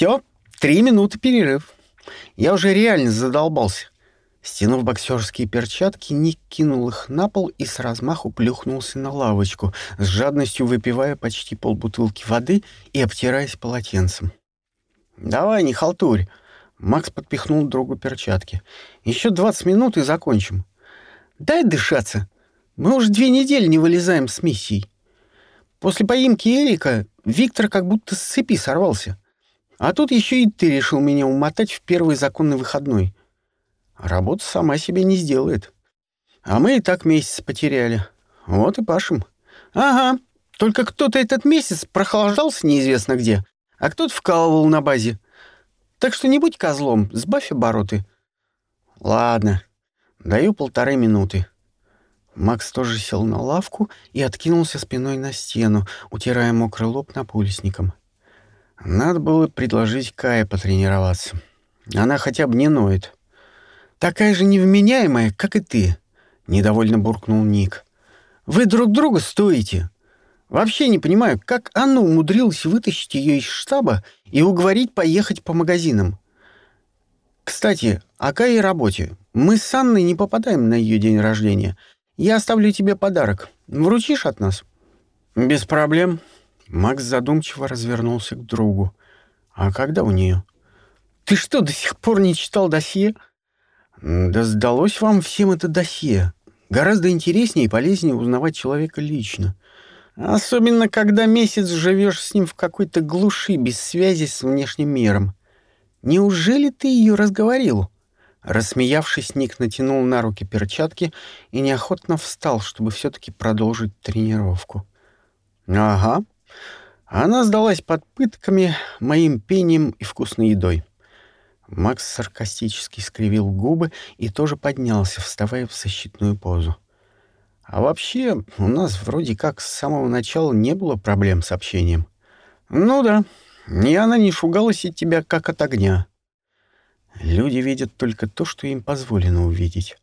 Все, три минуты перерыв. Я уже реально задолбался. Стянув боксерские перчатки, Ник кинул их на пол и с размаху плюхнулся на лавочку, с жадностью выпивая почти полбутылки воды и обтираясь полотенцем. «Давай, не халтурь!» Макс подпихнул другу перчатки. «Еще двадцать минут и закончим». «Дай дышаться. Мы уже две недели не вылезаем с миссией. После поимки Эрика Виктор как будто с цепи сорвался. А тут еще и ты решил меня умотать в первый законный выходной. Работа сама себе не сделает. А мы и так месяц потеряли. Вот и пашем. Ага, только кто-то этот месяц прохлаждался неизвестно где, а кто-то вкалывал на базе. Так что не будь козлом, сбавь обороты. Ладно, даю полторы минуты. Макс тоже сел на лавку и откинулся спиной на стену, утирая мокрый лоб напульсником. Надо было предложить Кае потренироваться. Она хотя бы не ноет. «Такая же невменяемая, как и ты», — недовольно буркнул Ник. «Вы друг друга стоите. Вообще не понимаю, как Анна умудрилась вытащить ее из штаба и уговорить поехать по магазинам. Кстати, о Кае работе. Мы с Анной не попадаем на ее день рождения. Я оставлю тебе подарок. Вручишь от нас?» «Без проблем». Макс задумчиво развернулся к другу. «А когда у нее?» «Ты что, до сих пор не читал досье?» Да сдалось вам всем это досье. Гораздо интереснее и полезнее узнавать человека лично. Особенно, когда месяц живешь с ним в какой-то глуши, без связи с внешним миром. Неужели ты ее разговорил? Рассмеявшись, Ник натянул на руки перчатки и неохотно встал, чтобы все-таки продолжить тренировку. Ага. Она сдалась под пытками, моим пением и вкусной едой. Макс саркастически скривил губы и тоже поднялся, вставая в защитную позу. А вообще, у нас вроде как с самого начала не было проблем с общением. Ну да, ни она не шугалась от тебя, как от огня. Люди видят только то, что им позволено увидеть.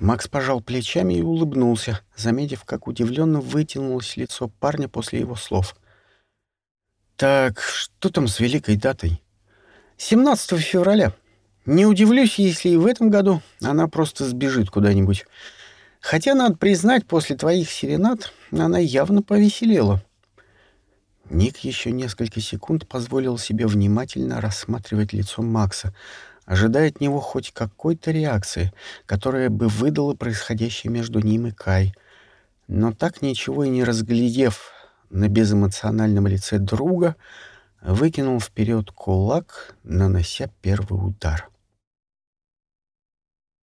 Макс пожал плечами и улыбнулся, заметив, как удивленно вытянулось лицо парня после его слов. «Так, что там с великой датой?» 17 февраля. Не удивлюсь, если и в этом году она просто сбежит куда-нибудь. Хотя, надо признать, после твоих серенад она явно повеселела. Ник еще несколько секунд позволил себе внимательно рассматривать лицо Макса, ожидая от него хоть какой-то реакции, которая бы выдала происходящее между ним и Кай. Но так ничего и не разглядев на безэмоциональном лице друга, выкинул вперед кулак, нанося первый удар.